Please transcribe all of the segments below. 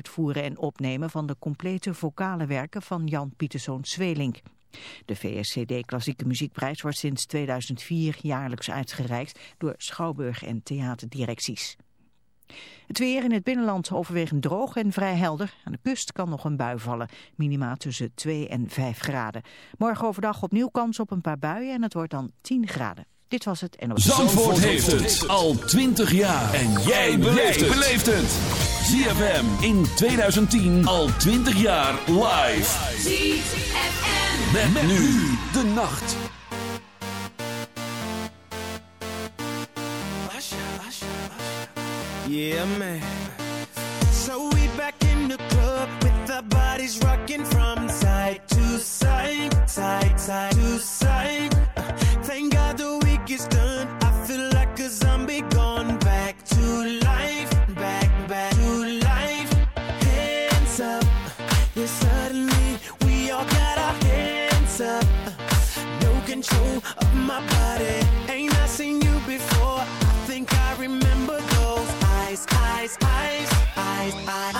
uitvoeren en opnemen van de complete vocale werken van Jan Pieterszoon Zwelink. De VSCD Klassieke Muziekprijs wordt sinds 2004 jaarlijks uitgereikt door schouwburg- en theaterdirecties. Het weer in het binnenland overwegend droog en vrij helder. Aan de kust kan nog een bui vallen. Minima tussen 2 en 5 graden. Morgen overdag opnieuw kans op een paar buien en het wordt dan 10 graden. Dit was het en heeft het al 20 jaar. En jij beleeft het. ZFM in 2010 al 20 jaar live. ZFM. Met, met nu de nacht. Yeah, man. So we back in the club with our bodies rocking from side to side, side, side to side. body.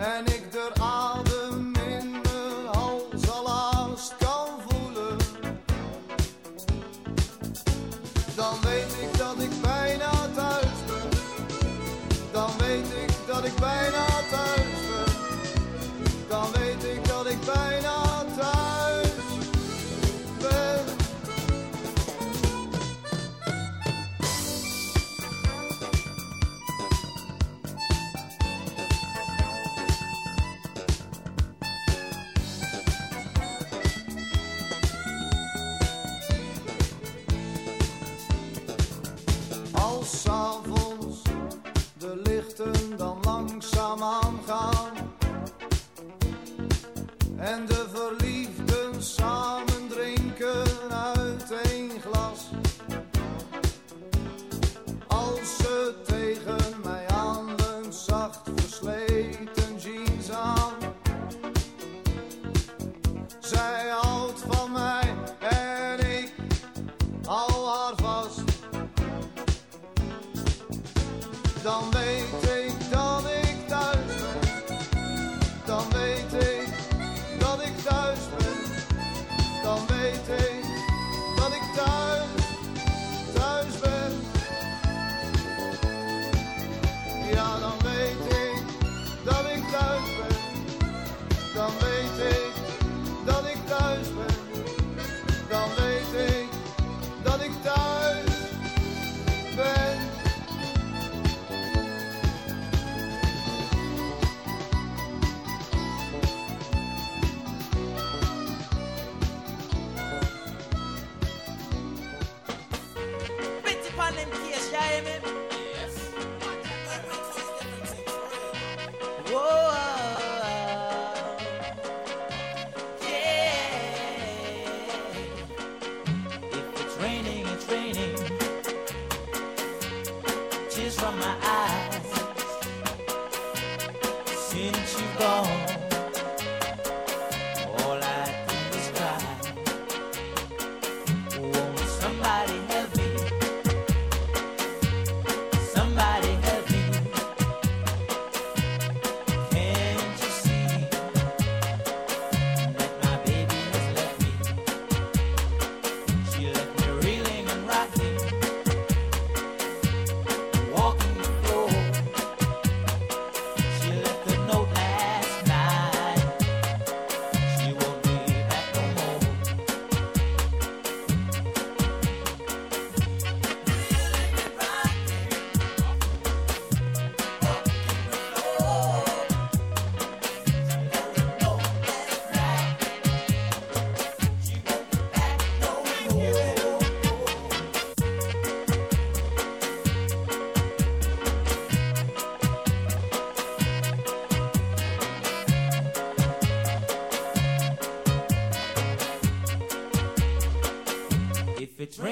and it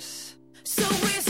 us. So we're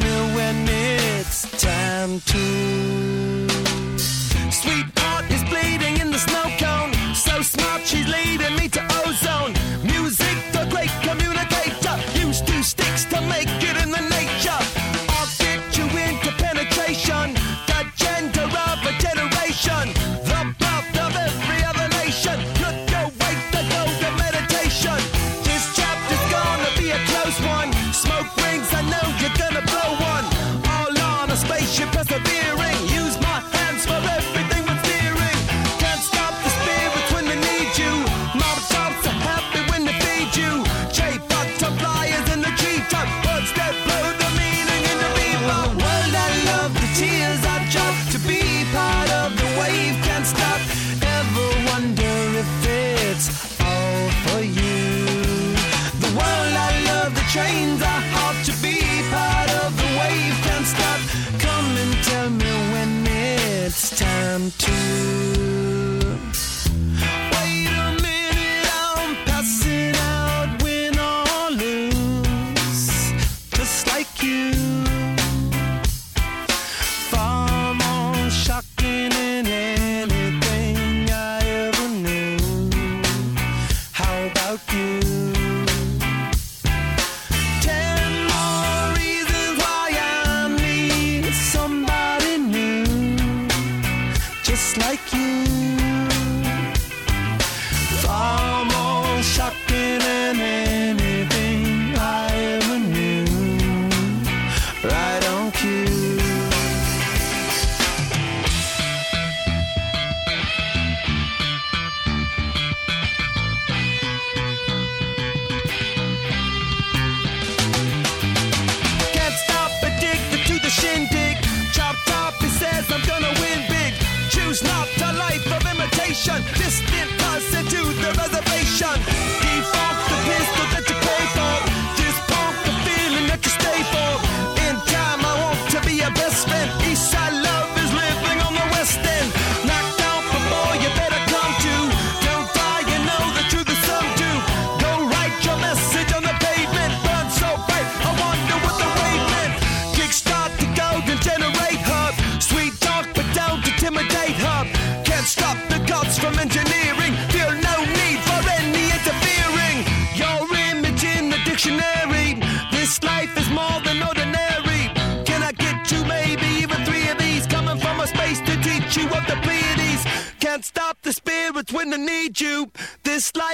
tell when it's time to. Sweetheart is bleeding in the snow cone. So smart, she's leading me to ozone. Music, the great community. nation. Distant us into the reservation.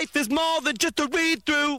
life is more than just a read through.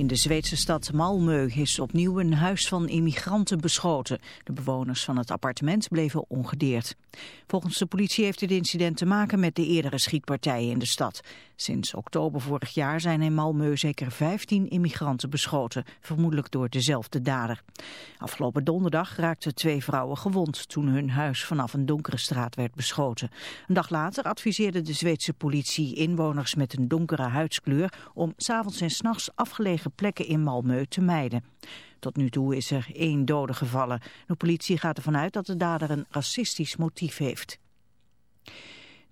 In de Zweedse stad Malmö is opnieuw een huis van immigranten beschoten. De bewoners van het appartement bleven ongedeerd. Volgens de politie heeft dit incident te maken met de eerdere schietpartijen in de stad. Sinds oktober vorig jaar zijn in Malmö zeker 15 immigranten beschoten, vermoedelijk door dezelfde dader. Afgelopen donderdag raakten twee vrouwen gewond toen hun huis vanaf een donkere straat werd beschoten. Een dag later adviseerde de Zweedse politie inwoners met een donkere huidskleur om s'avonds en s'nachts afgelegen plekken in Malmö te mijden. Tot nu toe is er één dode gevallen. De politie gaat ervan uit dat de dader een racistisch motief heeft.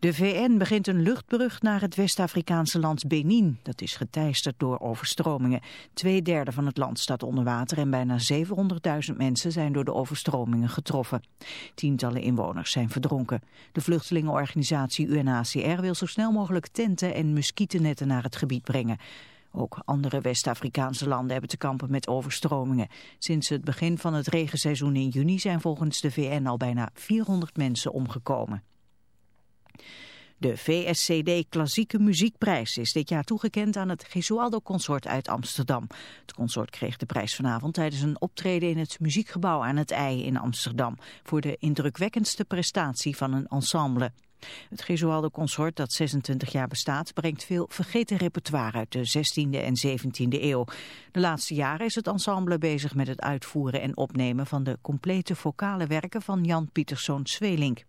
De VN begint een luchtbrug naar het West-Afrikaanse land Benin. Dat is geteisterd door overstromingen. Tweederde van het land staat onder water en bijna 700.000 mensen zijn door de overstromingen getroffen. Tientallen inwoners zijn verdronken. De vluchtelingenorganisatie UNHCR wil zo snel mogelijk tenten en muskietennetten naar het gebied brengen. Ook andere West-Afrikaanse landen hebben te kampen met overstromingen. Sinds het begin van het regenseizoen in juni zijn volgens de VN al bijna 400 mensen omgekomen. De VSCD Klassieke Muziekprijs is dit jaar toegekend aan het Gesualdo Consort uit Amsterdam. Het consort kreeg de prijs vanavond tijdens een optreden in het muziekgebouw aan het IJ in Amsterdam voor de indrukwekkendste prestatie van een ensemble. Het Gesualdo Consort, dat 26 jaar bestaat, brengt veel vergeten repertoire uit de 16e en 17e eeuw. De laatste jaren is het ensemble bezig met het uitvoeren en opnemen van de complete vocale werken van Jan Pieterszoon Swelink.